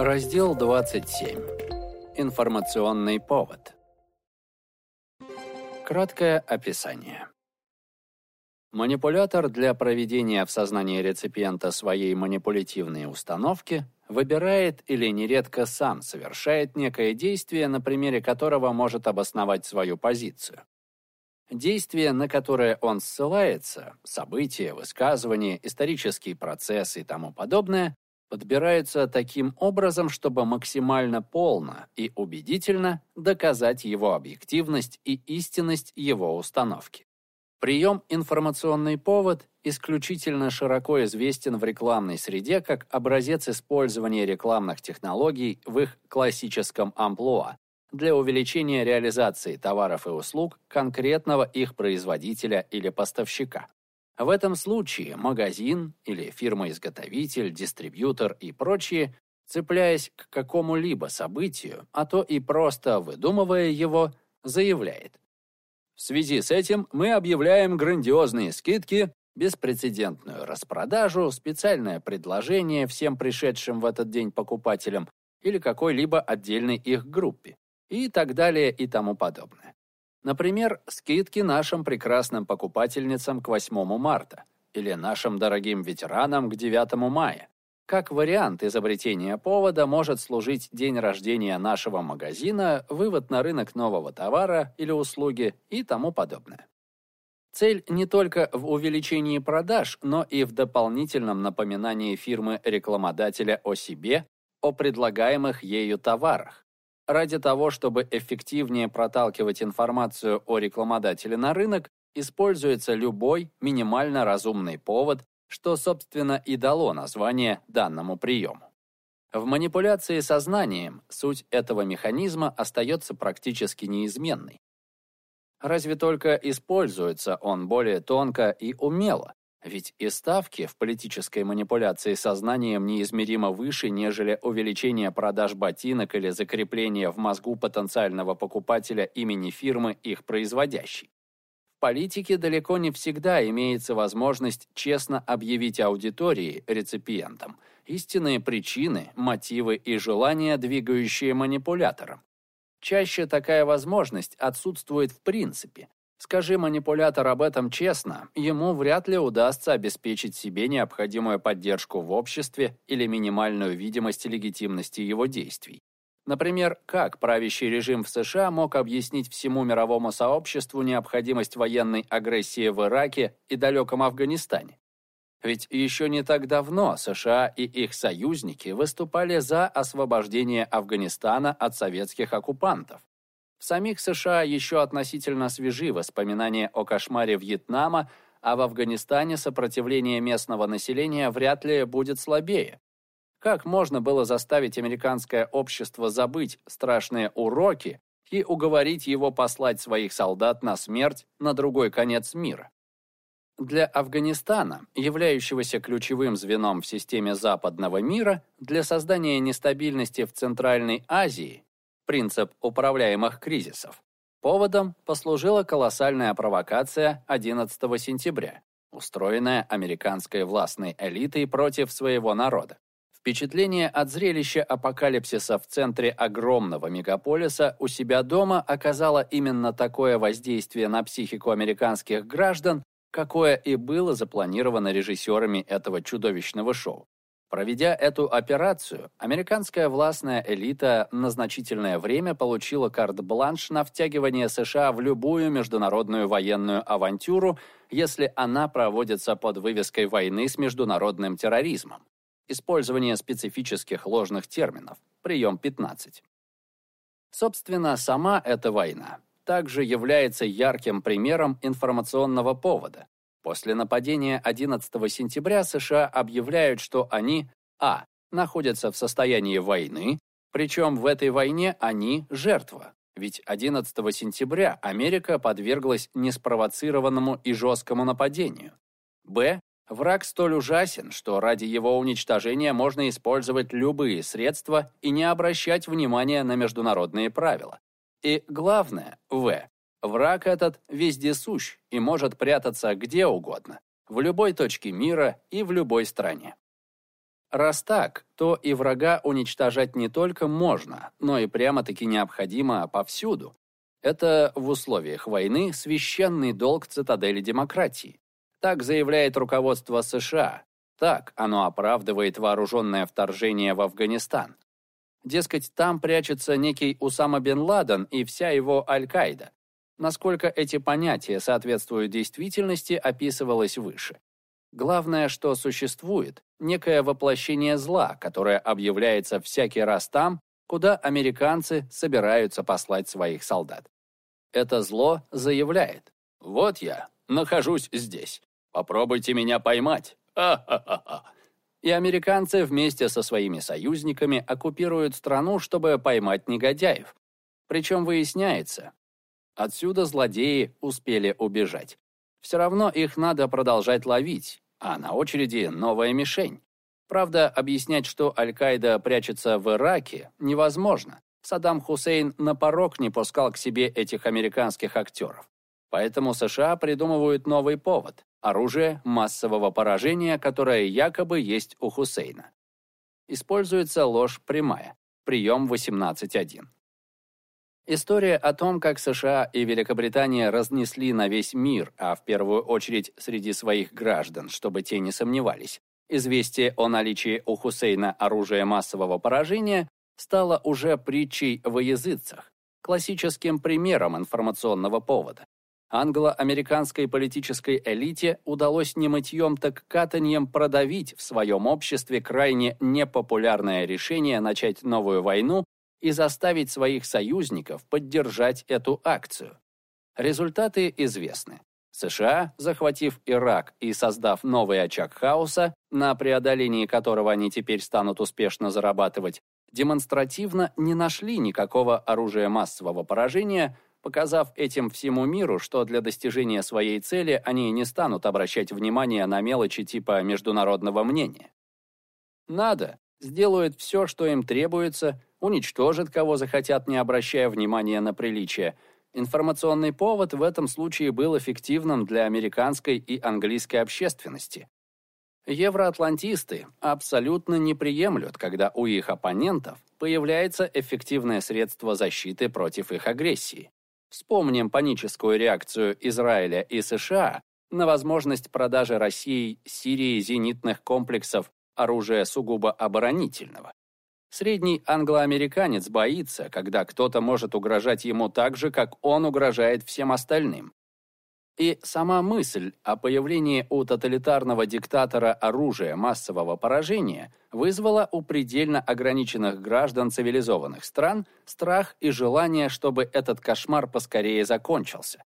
Раздел 27. Информационный повод. Краткое описание. Манипулятор для проведения в сознании реципиента своей манипулятивной установки выбирает или нередко сам совершает некое действие, на примере которого может обосновать свою позицию. Действие, на которое он ссылается, события, высказывания, исторический процесс и тому подобное, подбираются таким образом, чтобы максимально полно и убедительно доказать его объективность и истинность его установки. Прием «информационный повод» исключительно широко известен в рекламной среде как образец использования рекламных технологий в их классическом амплуа для увеличения реализации товаров и услуг конкретного их производителя или поставщика. В этом случае магазин или фирма-изготовитель, дистрибьютор и прочие, цепляясь к какому-либо событию, а то и просто выдумывая его, заявляет. В связи с этим мы объявляем грандиозные скидки, беспрецедентную распродажу, специальное предложение всем пришедшим в этот день покупателям или какой-либо отдельной их группе и так далее и тому подобное. Например, скидки нашим прекрасным покупательницам к 8 марта или нашим дорогим ветеранам к 9 мая. Как вариант изобретения повода может служить день рождения нашего магазина, вывод на рынок нового товара или услуги и тому подобное. Цель не только в увеличении продаж, но и в дополнительном напоминании фирмы-рекламодателя о себе, о предлагаемых ею товарах, Ради того, чтобы эффективнее проталкивать информацию о рекламодателе на рынок, используется любой минимально разумный повод, что, собственно, и дало название данному приему. В манипуляции сознанием суть этого механизма остается практически неизменной. Разве только используется он более тонко и умело, ведь и ставки в политической манипуляции сознанием неизмеримо выше, нежели увеличение продаж ботинок или закрепление в мозгу потенциального покупателя имени фирмы, их производящей. В политике далеко не всегда имеется возможность честно объявить аудитории, реципиентам, истинные причины, мотивы и желания, двигающие манипулятором. Чаще такая возможность отсутствует в принципе, Скажи манипулятор об этом честно, ему вряд ли удастся обеспечить себе необходимую поддержку в обществе или минимальную видимость легитимности его действий. Например, как правящий режим в США мог объяснить всему мировому сообществу необходимость военной агрессии в Ираке и далеком Афганистане? Ведь еще не так давно США и их союзники выступали за освобождение Афганистана от советских оккупантов. В самих США еще относительно свежи воспоминания о кошмаре Вьетнама, а в Афганистане сопротивление местного населения вряд ли будет слабее. Как можно было заставить американское общество забыть страшные уроки и уговорить его послать своих солдат на смерть на другой конец мира? Для Афганистана, являющегося ключевым звеном в системе западного мира, для создания нестабильности в Центральной Азии принцип управляемых кризисов. Поводом послужила колоссальная провокация 11 сентября, устроенная американской властной элитой против своего народа. Впечатление от зрелища апокалипсиса в центре огромного мегаполиса у себя дома оказало именно такое воздействие на психику американских граждан, какое и было запланировано режиссерами этого чудовищного шоу. Проведя эту операцию, американская властная элита на значительное время получила карт-бланш на втягивание США в любую международную военную авантюру, если она проводится под вывеской войны с международным терроризмом. Использование специфических ложных терминов. Прием 15. Собственно, сама эта война также является ярким примером информационного повода, После нападения 11 сентября США объявляют, что они а. находятся в состоянии войны, причем в этой войне они жертва. Ведь 11 сентября Америка подверглась неспровоцированному и жесткому нападению. Б. Враг столь ужасен, что ради его уничтожения можно использовать любые средства и не обращать внимания на международные правила. И главное, В. Враг этот везде сущ и может прятаться где угодно, в любой точке мира и в любой стране. Раз так, то и врага уничтожать не только можно, но и прямо-таки необходимо повсюду. Это в условиях войны священный долг цитадели демократии. Так заявляет руководство США. Так оно оправдывает вооруженное вторжение в Афганистан. Дескать, там прячется некий Усама бен Ладен и вся его Аль-Каида. Насколько эти понятия соответствуют действительности, описывалось выше. Главное, что существует некое воплощение зла, которое объявляется всякий раз там, куда американцы собираются послать своих солдат. Это зло заявляет «Вот я, нахожусь здесь. Попробуйте меня поймать. А-ха-ха-ха». И американцы вместе со своими союзниками оккупируют страну, чтобы поймать негодяев. Причем выясняется, отсюда злодеи успели убежать. Все равно их надо продолжать ловить, а на очереди новая мишень. Правда, объяснять, что Аль-Каида прячется в Ираке, невозможно. Саддам Хусейн на порог не пускал к себе этих американских актеров. Поэтому США придумывают новый повод – оружие массового поражения, которое якобы есть у Хусейна. Используется ложь прямая, прием 18.1. История о том, как США и Великобритания разнесли на весь мир, а в первую очередь среди своих граждан, чтобы те не сомневались, известие о наличии у Хусейна оружия массового поражения стало уже притчей во языцах, классическим примером информационного повода. Англо-американской политической элите удалось не мытьем, так катаньем продавить в своем обществе крайне непопулярное решение начать новую войну и заставить своих союзников поддержать эту акцию. Результаты известны. США, захватив Ирак и создав новый очаг хаоса, на преодолении которого они теперь станут успешно зарабатывать, демонстративно не нашли никакого оружия массового поражения, показав этим всему миру, что для достижения своей цели они не станут обращать внимание на мелочи типа международного мнения. Надо, сделают все, что им требуется, уничтожат кого захотят, не обращая внимания на приличие. Информационный повод в этом случае был эффективным для американской и английской общественности. Евроатлантисты абсолютно не приемлют, когда у их оппонентов появляется эффективное средство защиты против их агрессии. Вспомним паническую реакцию Израиля и США на возможность продажи России Сирии зенитных комплексов оружия сугубо оборонительного. Средний англоамериканец боится, когда кто-то может угрожать ему так же, как он угрожает всем остальным. И сама мысль о появлении у тоталитарного диктатора оружия массового поражения вызвала у предельно ограниченных граждан цивилизованных стран страх и желание, чтобы этот кошмар поскорее закончился.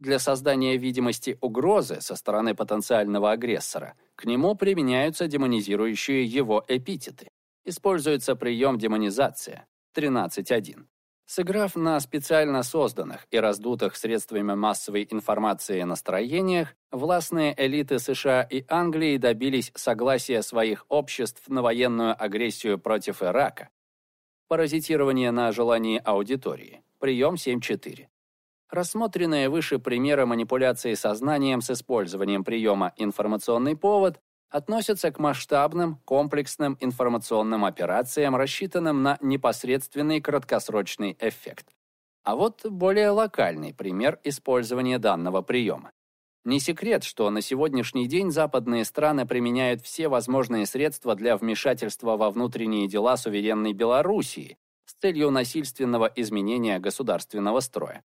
Для создания видимости угрозы со стороны потенциального агрессора к нему применяются демонизирующие его эпитеты. Используется прием демонизация 13.1. Сыграв на специально созданных и раздутых средствами массовой информации настроениях, властные элиты США и Англии добились согласия своих обществ на военную агрессию против Ирака. Паразитирование на желании аудитории. Прием 7.4. Рассмотренные выше примеры манипуляции сознанием с использованием приема «информационный повод» относятся к масштабным, комплексным информационным операциям, рассчитанным на непосредственный краткосрочный эффект. А вот более локальный пример использования данного приема. Не секрет, что на сегодняшний день западные страны применяют все возможные средства для вмешательства во внутренние дела суверенной Белоруссии с целью насильственного изменения государственного строя.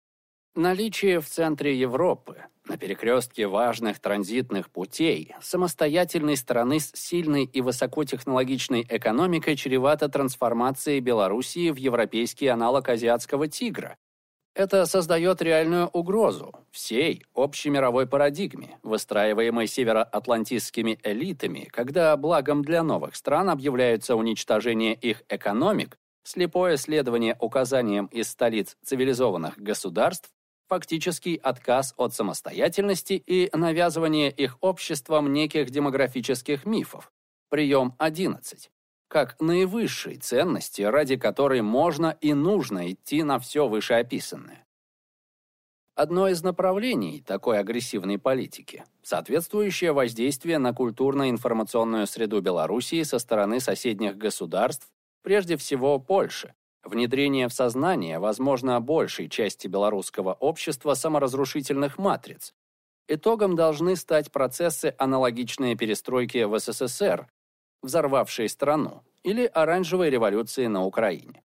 Наличие в центре Европы, на перекрестке важных транзитных путей, самостоятельной страны с сильной и высокотехнологичной экономикой чревато трансформацией Белоруссии в европейский аналог азиатского тигра. Это создает реальную угрозу всей общемировой парадигме, выстраиваемой североатлантистскими элитами, когда благом для новых стран объявляется уничтожение их экономик, слепое следование указаниям из столиц цивилизованных государств фактический отказ от самостоятельности и навязывание их обществом неких демографических мифов. Прием 11. Как наивысшей ценности, ради которой можно и нужно идти на все вышеописанное. Одно из направлений такой агрессивной политики – соответствующее воздействие на культурно-информационную среду Белоруссии со стороны соседних государств, прежде всего Польши, внедрение в сознание, возможно, большей части белорусского общества саморазрушительных матриц. Итогом должны стать процессы, аналогичные перестройке в СССР, взорвавшей страну, или оранжевой революции на Украине.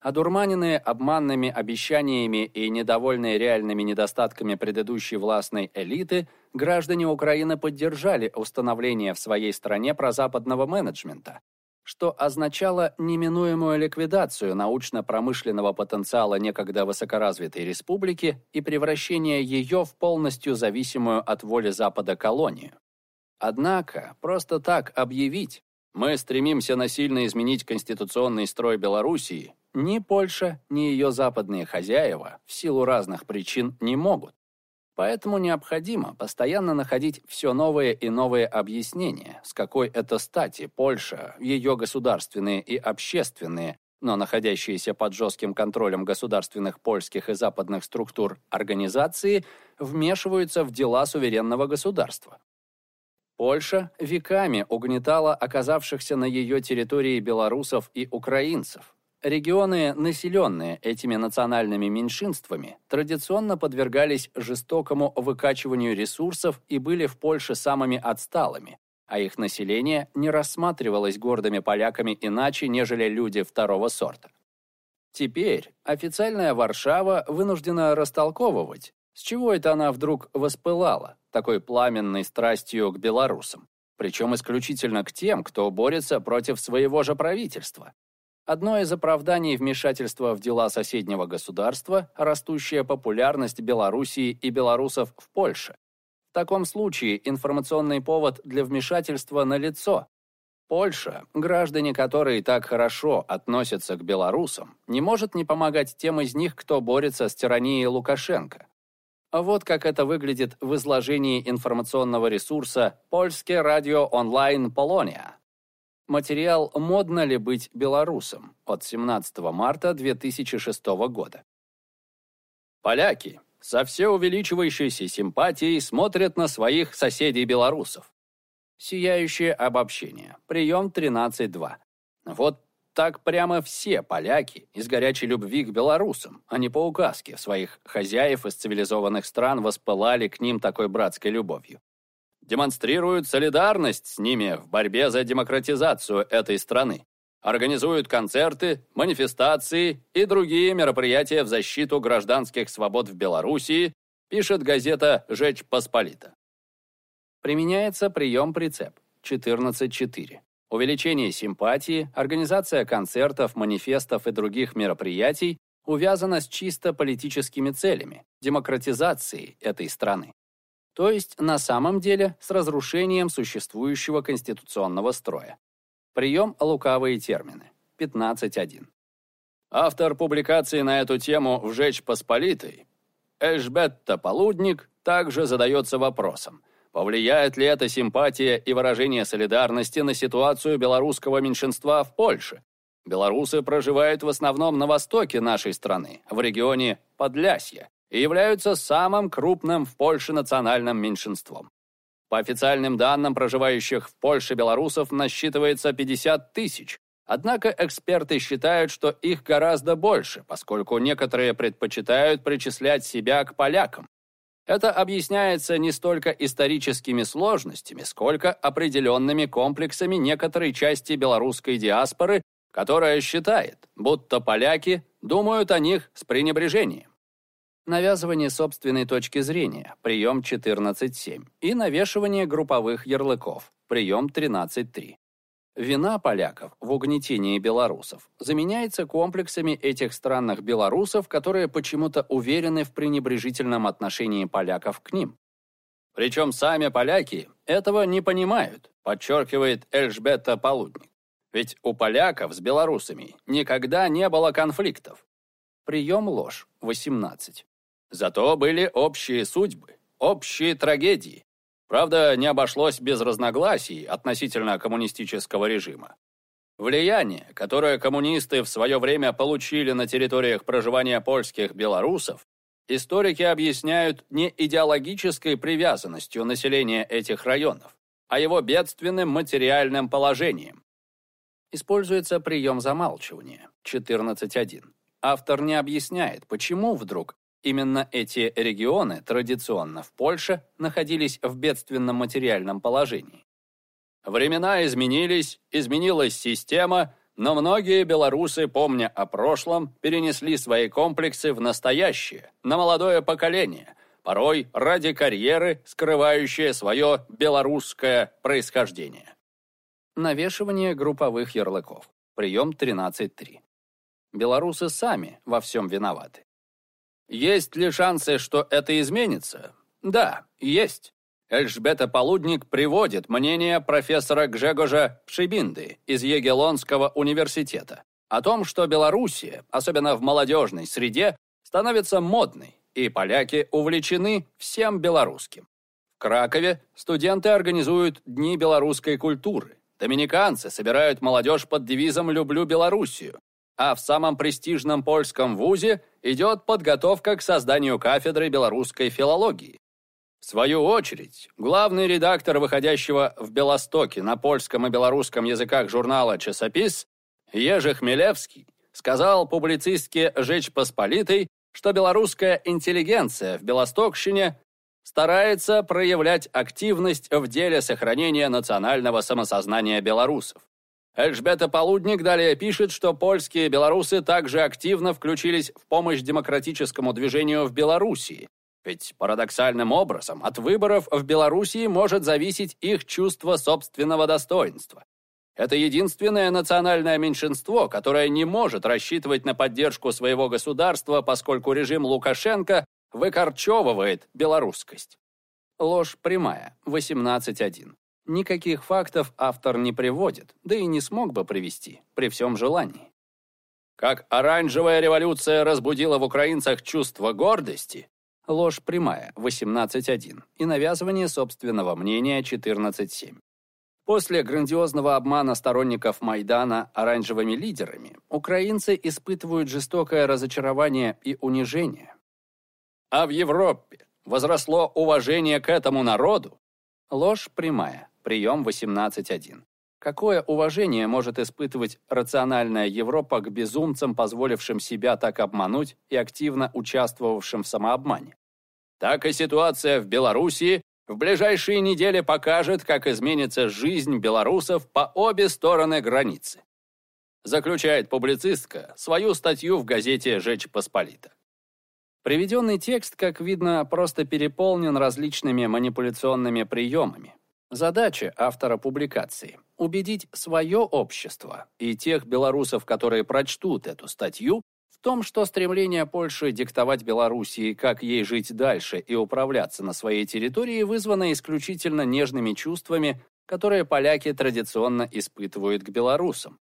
Одурманенные обманными обещаниями и недовольные реальными недостатками предыдущей властной элиты, граждане Украины поддержали установление в своей стране прозападного менеджмента, что означало неминуемую ликвидацию научно-промышленного потенциала некогда высокоразвитой республики и превращение ее в полностью зависимую от воли Запада колонию. Однако, просто так объявить, мы стремимся насильно изменить конституционный строй Белоруссии, ни Польша, ни ее западные хозяева в силу разных причин не могут. Поэтому необходимо постоянно находить все новые и новые объяснения, с какой это стати Польша, ее государственные и общественные, но находящиеся под жестким контролем государственных польских и западных структур организации, вмешиваются в дела суверенного государства. Польша веками угнетала оказавшихся на ее территории белорусов и украинцев, Регионы, населенные этими национальными меньшинствами, традиционно подвергались жестокому выкачиванию ресурсов и были в Польше самыми отсталыми, а их население не рассматривалось гордыми поляками иначе, нежели люди второго сорта. Теперь официальная Варшава вынуждена растолковывать, с чего это она вдруг воспылала такой пламенной страстью к белорусам, причем исключительно к тем, кто борется против своего же правительства, Одно из оправданий вмешательства в дела соседнего государства – растущая популярность Белоруссии и белорусов в Польше. В таком случае информационный повод для вмешательства налицо. Польша, граждане которой так хорошо относятся к белорусам, не может не помогать тем из них, кто борется с тиранией Лукашенко. А вот как это выглядит в изложении информационного ресурса «Польское радио онлайн Полония». Материал «Модно ли быть белорусом» от 17 марта 2006 года. Поляки со все увеличивающейся симпатией смотрят на своих соседей-белорусов. Сияющее обобщение. Прием 13.2. Вот так прямо все поляки из горячей любви к белорусам, а не по указке своих хозяев из цивилизованных стран воспылали к ним такой братской любовью демонстрируют солидарность с ними в борьбе за демократизацию этой страны, организуют концерты, манифестации и другие мероприятия в защиту гражданских свобод в Белоруссии, пишет газета «Жечь Посполита». Применяется прием-прицеп 14.4. Увеличение симпатии, организация концертов, манифестов и других мероприятий увязано с чисто политическими целями, демократизацией этой страны то есть на самом деле с разрушением существующего конституционного строя. Прием «Лукавые термины» 15.1. Автор публикации на эту тему в «Жечь Посполитой» Эшбетта Полудник также задается вопросом, повлияет ли эта симпатия и выражение солидарности на ситуацию белорусского меньшинства в Польше. Белорусы проживают в основном на востоке нашей страны, в регионе Подлясья, и являются самым крупным в Польше национальным меньшинством. По официальным данным, проживающих в Польше белорусов насчитывается 50 тысяч. Однако эксперты считают, что их гораздо больше, поскольку некоторые предпочитают причислять себя к полякам. Это объясняется не столько историческими сложностями, сколько определенными комплексами некоторой части белорусской диаспоры, которая считает, будто поляки думают о них с пренебрежением навязывание собственной точки зрения, прием 14.7, и навешивание групповых ярлыков, прием 13.3. Вина поляков в угнетении белорусов заменяется комплексами этих странных белорусов, которые почему-то уверены в пренебрежительном отношении поляков к ним. Причем сами поляки этого не понимают, подчеркивает Эльжбета Полудник. Ведь у поляков с белорусами никогда не было конфликтов. Прием ложь, 18. Зато были общие судьбы, общие трагедии. Правда, не обошлось без разногласий относительно коммунистического режима. Влияние, которое коммунисты в свое время получили на территориях проживания польских белорусов, историки объясняют не идеологической привязанностью населения этих районов, а его бедственным материальным положением. Используется прием замалчивания 14.1. Автор не объясняет, почему вдруг именно эти регионы традиционно в Польше находились в бедственном материальном положении. Времена изменились, изменилась система, но многие белорусы, помня о прошлом, перенесли свои комплексы в настоящее, на молодое поколение, порой ради карьеры, скрывающее свое белорусское происхождение. Навешивание групповых ярлыков. Прием 13.3. Белорусы сами во всем виноваты. Есть ли шансы, что это изменится? Да, есть. Эльжбета Полудник приводит мнение профессора Гжегожа Пшибинды из Егелонского университета о том, что Белоруссия, особенно в молодежной среде, становится модной, и поляки увлечены всем белорусским. В Кракове студенты организуют Дни белорусской культуры. Доминиканцы собирают молодежь под девизом «Люблю Белоруссию», а в самом престижном польском вузе идет подготовка к созданию кафедры белорусской филологии. В свою очередь, главный редактор выходящего в Белостоке на польском и белорусском языках журнала «Часопис» Ежи Хмелевский сказал публицистке «Жечь Посполитой», что белорусская интеллигенция в Белостокщине старается проявлять активность в деле сохранения национального самосознания белорусов. Эльжбета Полудник далее пишет, что польские белорусы также активно включились в помощь демократическому движению в Белоруссии, ведь парадоксальным образом от выборов в Белоруссии может зависеть их чувство собственного достоинства. Это единственное национальное меньшинство, которое не может рассчитывать на поддержку своего государства, поскольку режим Лукашенко выкорчевывает белорусскость. Ложь прямая, 18.1. Никаких фактов автор не приводит, да и не смог бы привести, при всем желании. Как оранжевая революция разбудила в украинцах чувство гордости, Ложь прямая, 18.1, и навязывание собственного мнения, 14.7. После грандиозного обмана сторонников Майдана оранжевыми лидерами, украинцы испытывают жестокое разочарование и унижение. А в Европе возросло уважение к этому народу? Ложь прямая, прием 18.1. Какое уважение может испытывать рациональная Европа к безумцам, позволившим себя так обмануть и активно участвовавшим в самообмане? Так и ситуация в Белоруссии в ближайшие недели покажет, как изменится жизнь белорусов по обе стороны границы. Заключает публицистка свою статью в газете «Жечь Посполита». Приведенный текст, как видно, просто переполнен различными манипуляционными приемами, Задача автора публикации – убедить свое общество и тех белорусов, которые прочтут эту статью, в том, что стремление Польши диктовать Белоруссии, как ей жить дальше и управляться на своей территории, вызвано исключительно нежными чувствами, которые поляки традиционно испытывают к белорусам.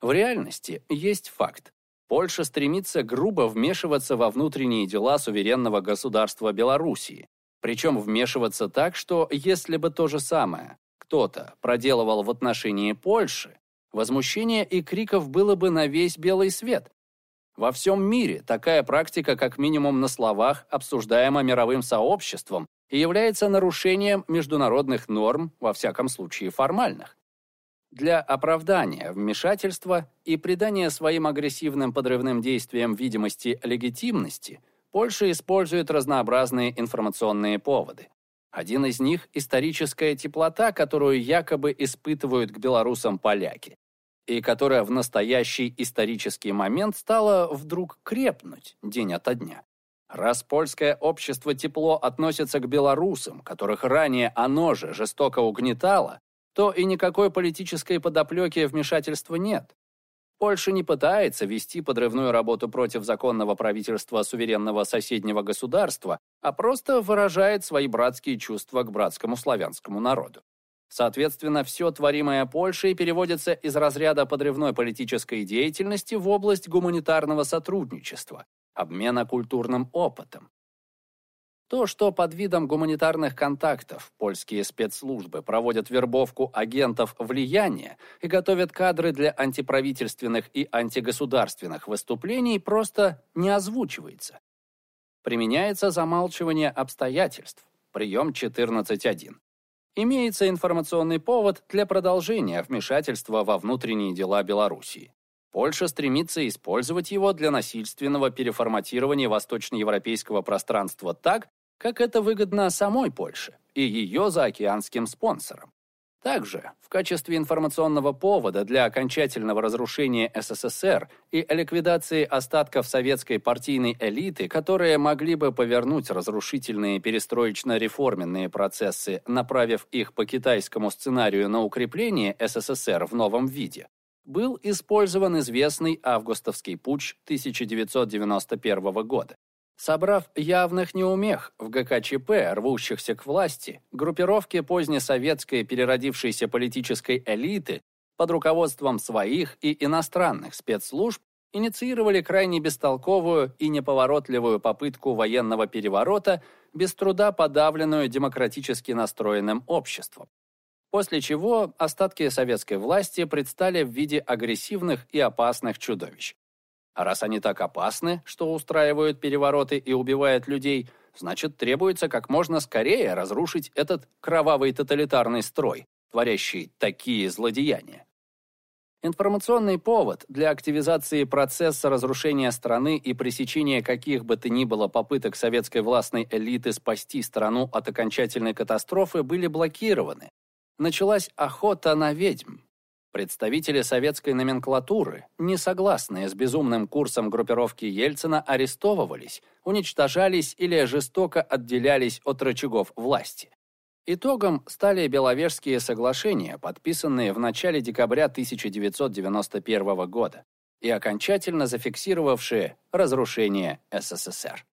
В реальности есть факт. Польша стремится грубо вмешиваться во внутренние дела суверенного государства Белоруссии, причем вмешиваться так, что если бы то же самое кто-то проделывал в отношении Польши, возмущения и криков было бы на весь белый свет. Во всем мире такая практика как минимум на словах обсуждаема мировым сообществом и является нарушением международных норм, во всяком случае формальных. Для оправдания вмешательства и придания своим агрессивным подрывным действиям видимости легитимности – Польша использует разнообразные информационные поводы. Один из них – историческая теплота, которую якобы испытывают к белорусам поляки, и которая в настоящий исторический момент стала вдруг крепнуть день ото дня. Раз польское общество тепло относится к белорусам, которых ранее оно же жестоко угнетало, то и никакой политической подоплеки вмешательства нет. Польша не пытается вести подрывную работу против законного правительства суверенного соседнего государства, а просто выражает свои братские чувства к братскому славянскому народу. Соответственно, все творимое Польшей переводится из разряда подрывной политической деятельности в область гуманитарного сотрудничества, обмена культурным опытом. То, что под видом гуманитарных контактов польские спецслужбы проводят вербовку агентов влияния и готовят кадры для антиправительственных и антигосударственных выступлений, просто не озвучивается. Применяется замалчивание обстоятельств, прием 14.1. Имеется информационный повод для продолжения вмешательства во внутренние дела Белоруссии. Польша стремится использовать его для насильственного переформатирования восточноевропейского пространства так, как это выгодно самой Польше и ее заокеанским спонсорам. Также, в качестве информационного повода для окончательного разрушения СССР и ликвидации остатков советской партийной элиты, которые могли бы повернуть разрушительные перестроечно-реформенные процессы, направив их по китайскому сценарию на укрепление СССР в новом виде, был использован известный августовский путч 1991 года. Собрав явных неумех в ГКЧП, рвущихся к власти, группировки позднесоветской переродившейся политической элиты под руководством своих и иностранных спецслужб инициировали крайне бестолковую и неповоротливую попытку военного переворота, без труда подавленную демократически настроенным обществом. После чего остатки советской власти предстали в виде агрессивных и опасных чудовищ. А раз они так опасны, что устраивают перевороты и убивают людей, значит, требуется как можно скорее разрушить этот кровавый тоталитарный строй, творящий такие злодеяния. Информационный повод для активизации процесса разрушения страны и пресечения каких бы то ни было попыток советской властной элиты спасти страну от окончательной катастрофы были блокированы. Началась охота на ведьм, Представители советской номенклатуры, не согласные с безумным курсом группировки Ельцина, арестовывались, уничтожались или жестоко отделялись от рычагов власти. Итогом стали Беловежские соглашения, подписанные в начале декабря 1991 года и окончательно зафиксировавшие разрушение СССР.